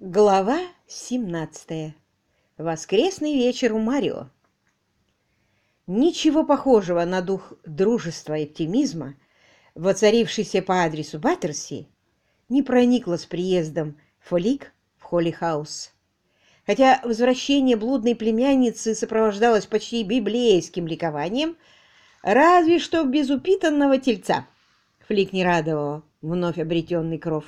Глава 17. Воскресный вечер у Марио. Ничего похожего на дух дружества и оптимизма, воцарившийся по адресу Баттерси, не проникло с приездом Фолик в Холли-хаус. Хотя возвращение блудной племянницы сопровождалось почти библейским ликованием, разве что без упитанного тельца. Флик не радовал вновь обретенный кров.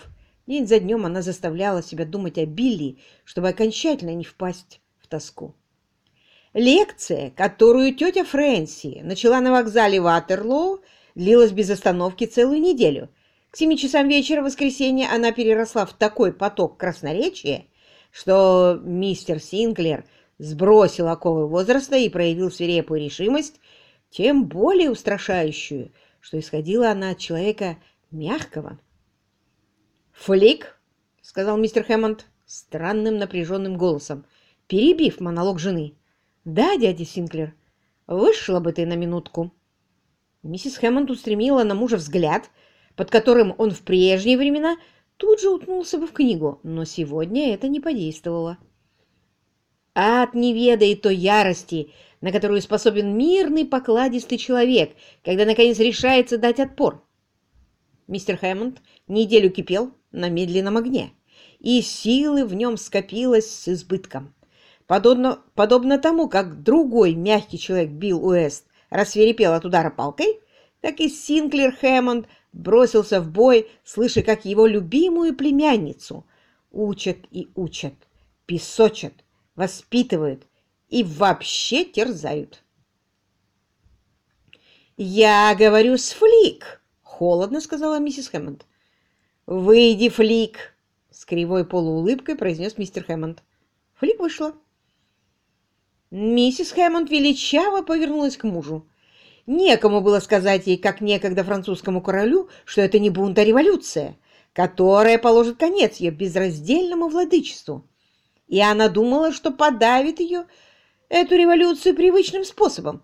День за днем она заставляла себя думать о Билли, чтобы окончательно не впасть в тоску. Лекция, которую тетя Фрэнси начала на вокзале Ватерлоу, длилась без остановки целую неделю. К семи часам вечера в воскресенье она переросла в такой поток красноречия, что мистер Синклер сбросил оковы возраста и проявил свирепую решимость, тем более устрашающую, что исходила она от человека мягкого, «Флик», — сказал мистер Хэммонд странным напряженным голосом, перебив монолог жены. «Да, дядя Синклер, вышла бы ты на минутку». Миссис Хэммонд устремила на мужа взгляд, под которым он в прежние времена тут же уткнулся бы в книгу, но сегодня это не подействовало. Ад не ведает той ярости, на которую способен мирный покладистый человек, когда, наконец, решается дать отпор. Мистер Хэммонд неделю кипел, на медленном огне, и силы в нем скопилось с избытком. Подобно, подобно тому, как другой мягкий человек Билл Уэст рассверепел от удара палкой, так и Синклер Хэммонд бросился в бой, слыша, как его любимую племянницу учат и учат, песочат, воспитывают и вообще терзают. «Я говорю с Флик», — холодно сказала миссис Хэммонд. «Выйди, Флик!» — с кривой полуулыбкой произнес мистер Хэммонд. Флик вышла. Миссис Хэммонд величаво повернулась к мужу. Некому было сказать ей, как некогда французскому королю, что это не бунт, а революция, которая положит конец ее безраздельному владычеству. И она думала, что подавит ее, эту революцию, привычным способом.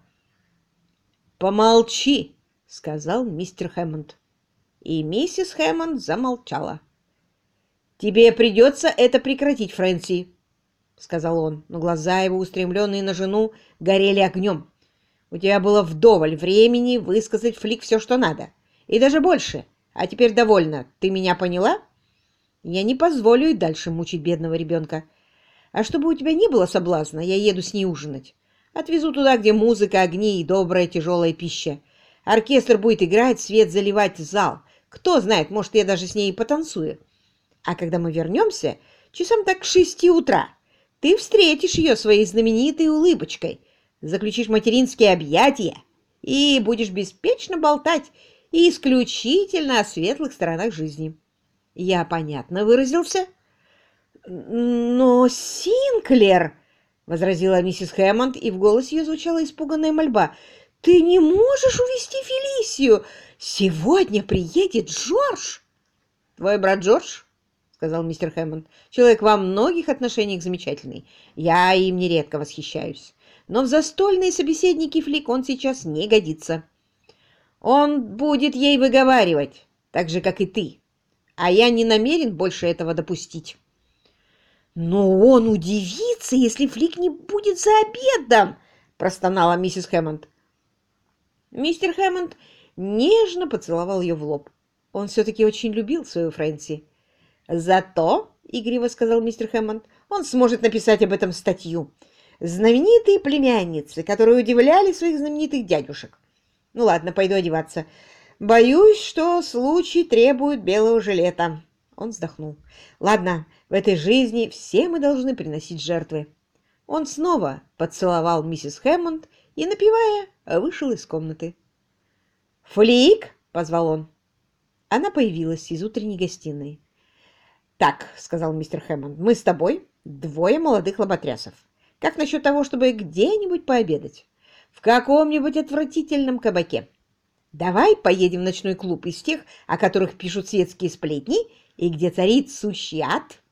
«Помолчи!» — сказал мистер Хэммонд и миссис Хэммонд замолчала. «Тебе придется это прекратить, Фрэнси», — сказал он, но глаза его, устремленные на жену, горели огнем. «У тебя было вдоволь времени высказать Флик все, что надо, и даже больше. А теперь довольно. Ты меня поняла? Я не позволю и дальше мучить бедного ребенка. А чтобы у тебя не было соблазна, я еду с ней ужинать. Отвезу туда, где музыка, огни и добрая тяжелая пища. Оркестр будет играть, свет заливать зал, кто знает, может, я даже с ней потанцую. А когда мы вернемся, часам так к шести утра, ты встретишь ее своей знаменитой улыбочкой, заключишь материнские объятия и будешь беспечно болтать исключительно о светлых сторонах жизни. Я понятно выразился? Но Синклер, — возразила миссис Хэммонд, и в голосе ее звучала испуганная мольба, — ты не можешь увести Фелисию. «Сегодня приедет Джордж!» «Твой брат Джордж?» — сказал мистер Хэммонд. «Человек во многих отношениях замечательный. Я им нередко восхищаюсь. Но в застольные собеседники Флик он сейчас не годится. Он будет ей выговаривать, так же, как и ты. А я не намерен больше этого допустить». «Но он удивится, если Флик не будет за обедом!» — простонала миссис Хэммонд. Мистер Хэммонд нежно поцеловал ее в лоб. Он все-таки очень любил свою Фрэнси. «Зато, — игриво сказал мистер Хэммонд, — он сможет написать об этом статью. Знаменитые племянницы, которые удивляли своих знаменитых дядюшек. Ну ладно, пойду одеваться. Боюсь, что случай требует белого жилета». Он вздохнул. «Ладно, в этой жизни все мы должны приносить жертвы». Он снова поцеловал миссис Хэммонд и, напевая, вышел из комнаты. «Флик!» — позвал он. Она появилась из утренней гостиной. «Так», — сказал мистер Хэммонд, — «мы с тобой двое молодых лоботрясов. Как насчет того, чтобы где-нибудь пообедать? В каком-нибудь отвратительном кабаке? Давай поедем в ночной клуб из тех, о которых пишут светские сплетни, и где царит сущий ад?»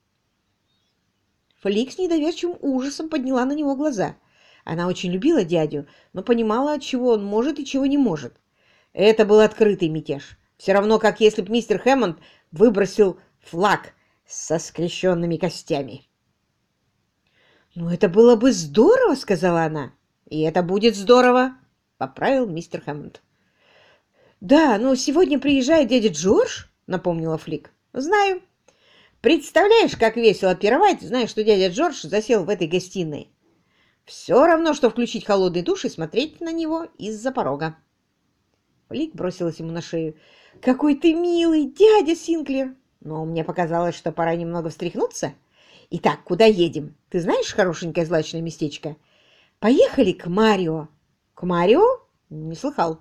Флик с недоверчивым ужасом подняла на него глаза. Она очень любила дядю, но понимала, чего он может и чего не может. Это был открытый мятеж. Все равно, как если бы мистер Хэммонд выбросил флаг со скрещенными костями. «Ну, это было бы здорово!» — сказала она. «И это будет здорово!» — поправил мистер Хэммонд. «Да, но сегодня приезжает дядя Джордж», — напомнила Флик. «Знаю. Представляешь, как весело пировать, зная, что дядя Джордж засел в этой гостиной. Все равно, что включить холодный душ и смотреть на него из-за порога». Флик бросилась ему на шею. «Какой ты милый, дядя Синклер!» «Но мне показалось, что пора немного встряхнуться». Итак, куда едем? Ты знаешь хорошенькое злачное местечко? Поехали к Марио. К Марио? Не слыхал.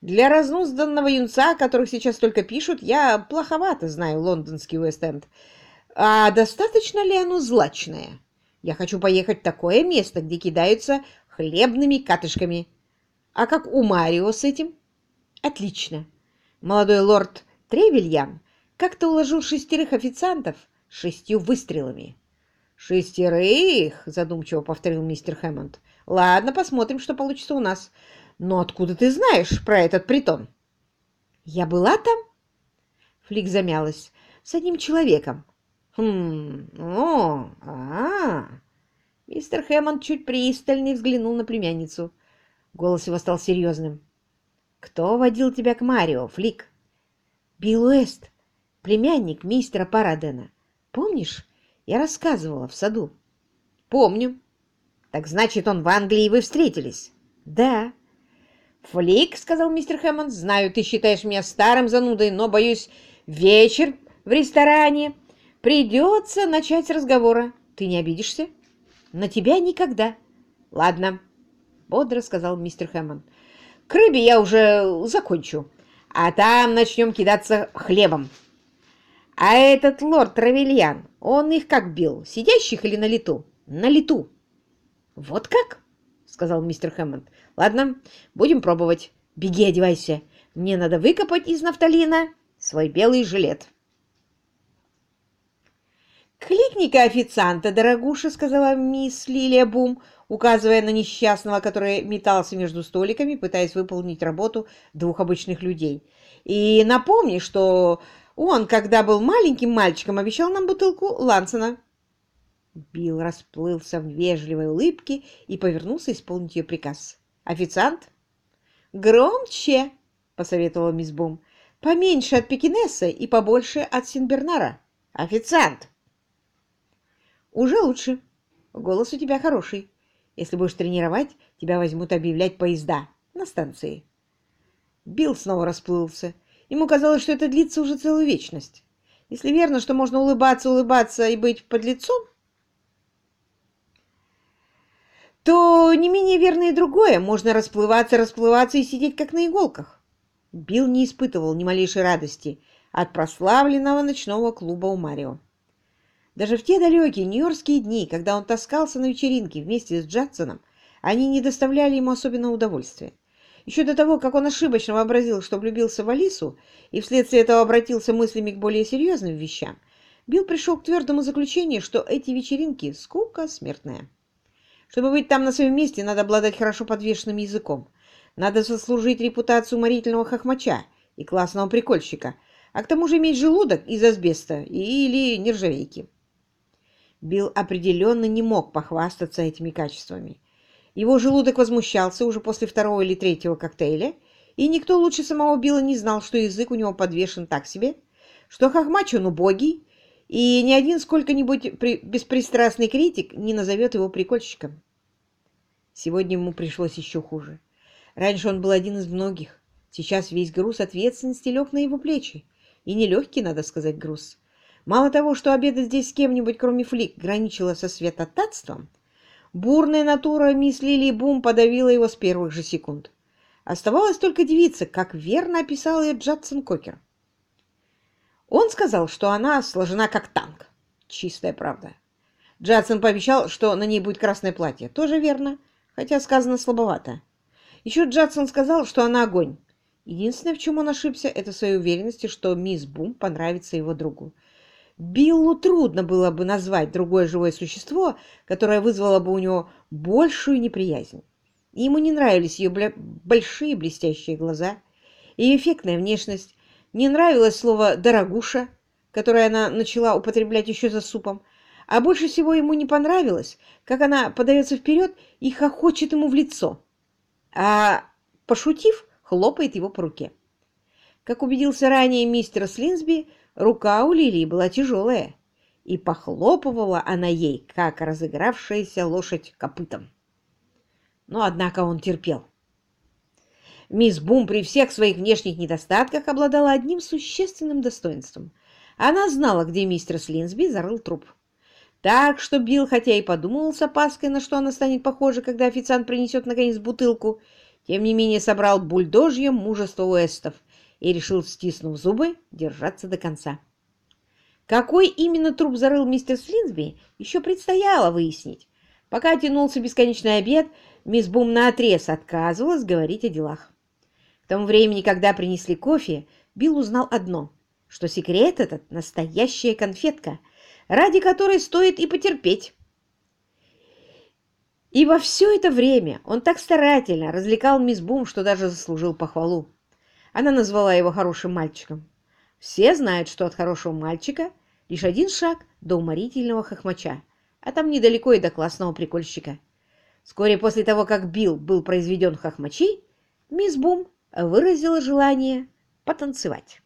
Для разнузданного юнца, которых сейчас только пишут, я плоховато знаю лондонский Уэст-Энд. А достаточно ли оно злачное? Я хочу поехать в такое место, где кидаются хлебными катышками. А как у Марио с этим? Отлично. Молодой лорд Тревельян как-то уложил шестерых официантов шестью выстрелами. «Шестерых?» — задумчиво повторил мистер Хэммонд. «Ладно, посмотрим, что получится у нас. Но откуда ты знаешь про этот притон?» «Я была там?» Флик замялась. «С одним человеком». «Хм... О... а, -а, -а. Мистер Хэммонд чуть пристальнее взглянул на племянницу. Голос его стал серьезным. «Кто водил тебя к Марио, Флик?» «Билл Уэст, племянник мистера Парадена. Помнишь, я рассказывала в саду? Помню. Так значит, он в Англии, и вы встретились? Да. Флик, сказал мистер Хэммонд, знаю, ты считаешь меня старым занудой, но, боюсь, вечер в ресторане. Придется начать с разговора. Ты не обидишься? На тебя никогда. Ладно, бодро сказал мистер Хэммонд. К рыбе я уже закончу, а там начнем кидаться хлебом. А этот лорд Травельян, он их как бил, сидящих или на лету? На лету. Вот как? Сказал мистер Хэммонд. Ладно, будем пробовать. Беги, одевайся. Мне надо выкопать из нафталина свой белый жилет. «Кликни-ка официанта, дорогуша», — сказала мисс Лилия Бум, указывая на несчастного, который метался между столиками, пытаясь выполнить работу двух обычных людей. «И напомни, что он, когда был маленьким мальчиком, обещал нам бутылку Лансена. Билл расплылся в вежливой улыбке и повернулся исполнить ее приказ. «Официант?» «Громче!» — посоветовала мисс Бум. «Поменьше от пекинеса и побольше от Синбернара. Официант!» «Уже лучше. Голос у тебя хороший. Если будешь тренировать, тебя возьмут объявлять поезда на станции». Билл снова расплылся. Ему казалось, что это длится уже целую вечность. Если верно, что можно улыбаться, улыбаться и быть под лицом, то не менее верно и другое. Можно расплываться, расплываться и сидеть как на иголках. Билл не испытывал ни малейшей радости от прославленного ночного клуба у Марио. Даже в те далекие нью-йоркские дни, когда он таскался на вечеринке вместе с Джадсоном, они не доставляли ему особенного удовольствия. Еще до того, как он ошибочно вообразил, что влюбился в Алису, и вследствие этого обратился мыслями к более серьезным вещам, Билл пришел к твердому заключению, что эти вечеринки – скука смертная. Чтобы быть там на своем месте, надо обладать хорошо подвешенным языком. Надо заслужить репутацию уморительного хохмача и классного прикольщика, а к тому же иметь желудок из асбеста или нержавейки. Билл определенно не мог похвастаться этими качествами. Его желудок возмущался уже после второго или третьего коктейля, и никто лучше самого Билла не знал, что язык у него подвешен так себе, что хохмач он убогий, и ни один сколько-нибудь беспристрастный критик не назовет его прикольщиком. Сегодня ему пришлось еще хуже. Раньше он был один из многих. Сейчас весь груз ответственности лег на его плечи. И нелегкий, надо сказать, груз. Мало того, что обедать здесь с кем-нибудь, кроме Флик, граничило со святотатством, Бурная натура мисс Лили Бум подавила его с первых же секунд. Оставалось только девиться, как верно описал ее Джадсон Кокер. Он сказал, что она сложена как танк. Чистая правда. Джадсон пообещал, что на ней будет красное платье. Тоже верно, хотя сказано слабовато. Еще Джадсон сказал, что она огонь. Единственное, в чем он ошибся, это своей уверенности, что мисс Бум понравится его другу. Биллу трудно было бы назвать другое живое существо, которое вызвало бы у него большую неприязнь. Ему не нравились ее большие блестящие глаза, ее эффектная внешность, не нравилось слово «дорогуша», которое она начала употреблять еще за супом, а больше всего ему не понравилось, как она подается вперед и хохочет ему в лицо, а, пошутив, хлопает его по руке. Как убедился ранее мистер Слинсби, рука у Лилии была тяжелая, и похлопывала она ей, как разыгравшаяся лошадь копытом. Но, однако, он терпел. Мисс Бум при всех своих внешних недостатках обладала одним существенным достоинством. Она знала, где мистер Слинсби зарыл труп. Так что Билл, хотя и подумал с опаской, на что она станет похожа, когда официант принесет наконец бутылку, тем не менее собрал бульдожье мужество Уэстов и решил, стиснув зубы, держаться до конца. Какой именно труп зарыл мистер Слинсби, еще предстояло выяснить. Пока тянулся бесконечный обед, мисс Бум наотрез отказывалась говорить о делах. К тому времени, когда принесли кофе, Билл узнал одно, что секрет этот — настоящая конфетка, ради которой стоит и потерпеть. И во все это время он так старательно развлекал мисс Бум, что даже заслужил похвалу. Она назвала его хорошим мальчиком. Все знают, что от хорошего мальчика лишь один шаг до уморительного хохмача, а там недалеко и до классного прикольщика. Вскоре после того, как Билл был произведен в хохмачи, мисс Бум выразила желание потанцевать.